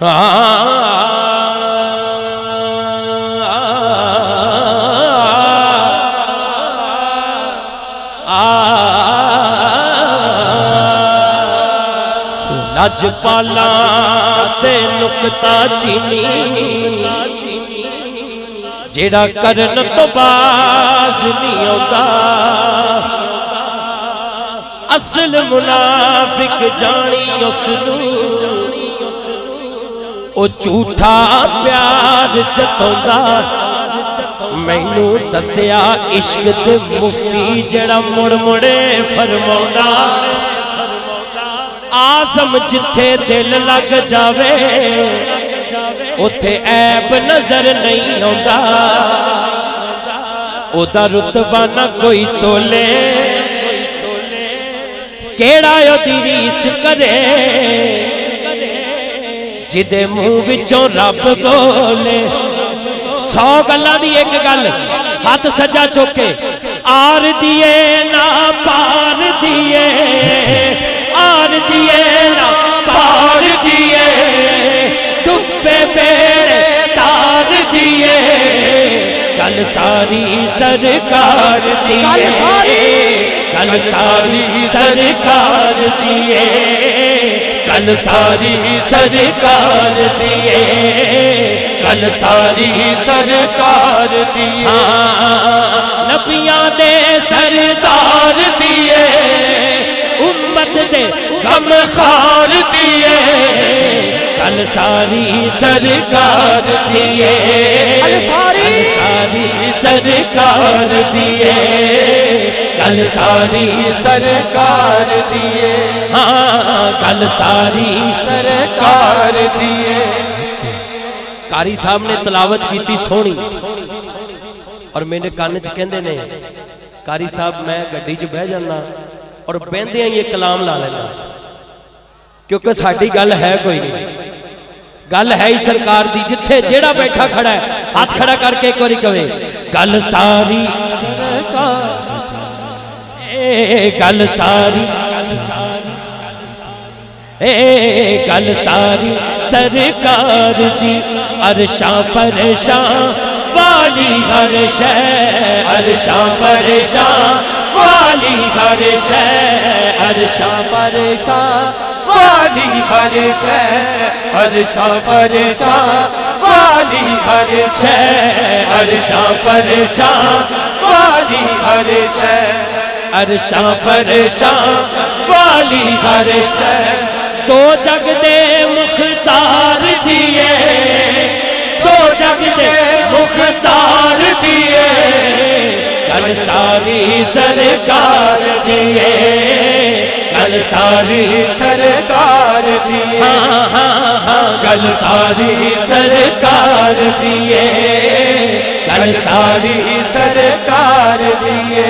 لج پالا تے نکتا چینی۔ جیڑا کرن تو باز نہیں ہوتا۔ اصل منافق جانی اس او جھوٹا پیار جتوں مینو دسیا عشق تے مفتی جڑا مڑ مڑے فرماؤں آزم جتھے دل لگ جاوے اتھے عیب نظر نہیں ہوگا او دا رتبہ نہ کوئی تولے۔ کیڑا یو دیریس کرے؟ جدے منہ وچوں رب بولے سو گلہ دی ایک گل ہاتھ سجا چوکے آر دیے نا پار دیے آر دیے نا پار دیے ڈبے بیڑے تار دیے کل ساری سرکار دیے کل ساری سرکار دیے کل ساری سرکار دیے کل ساری سرکار دیے نبیاں دے سردار دیے امت دے غم خار دیے کل ساری سرکار دیے کل ساری سرکار دیے کل ساری سرکار دیے کل ساری سرکار دیے کاری صاحب نے تلاوت کیتی سونی۔ اور میں نے کان چ کہندے نے کاری صاحب میں گڈی چ بہ جانا اور بہندیاں یہ کلام لا لینا۔ کیونکہ ساڈی گل ہے کوئی نہیں۔ گل ہے ہی سرکار دی، جتھے جیڑا بیٹھا کھڑا ہے، ہاتھ کھڑا کر کے ایک باری کہے گل ساری اے، گل ساری اے گل ساری سرکار دی عرشاں پریشاں والی ہر شے عرشاں پریشاں والی ہر شے عرشاں پریشاں والی ہر شے عرشاں پریشاں والی ہر شے عرشاں پریشاں والی ہر شے عرشاں پریشاں والی ہر شے۔ دو جگ دے مختار دیے۔ دو جگ دے مختار دیے۔ کل ساری سرکار دیے۔ کل ساری سرکار دیے۔ ہاں ہاں ہاں کل ساری سرکار دیے۔ کل ساری سرکار دیے۔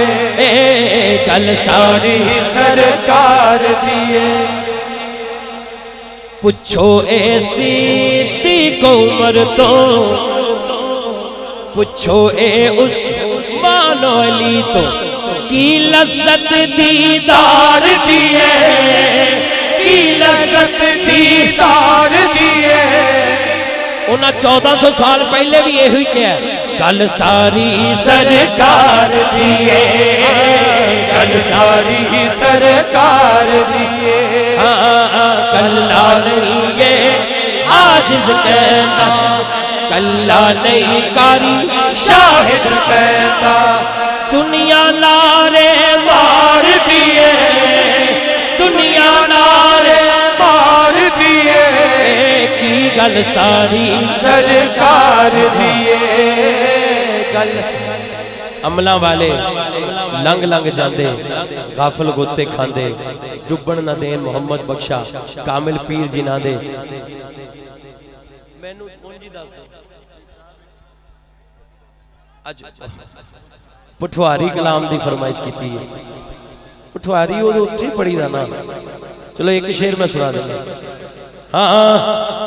کل ساری سرکار دیے۔ پچھو ایسی تی کو عمر تو پچھو اے اس مانو علی تو کی لذت دیدار دیئے کی لذت دیدار دیئے انہا چودہ سو سال پہلے بھی یہ ہوئی کیا ہے کل ساری سرکار دیئے کل ساری سرکار دیئے یہ آجز کہتا، کلا نہیں کاری، شاہد کہتا، دنیا نارے مار دیئے دنیا نارے مار دیئے کی گل ساری سرکار دیئے گل عملہ والے لنگ لنگ جاندے، غافل گوتے کھاندے، جبن نہ دین محمد بخشا، کامل پیر جی نہ دے پٹھواری کلام دی فرمائش کیتی ہے پٹھواری وہ اتھی پڑی نا چلو ایک شیر میں سنا دیں ہاں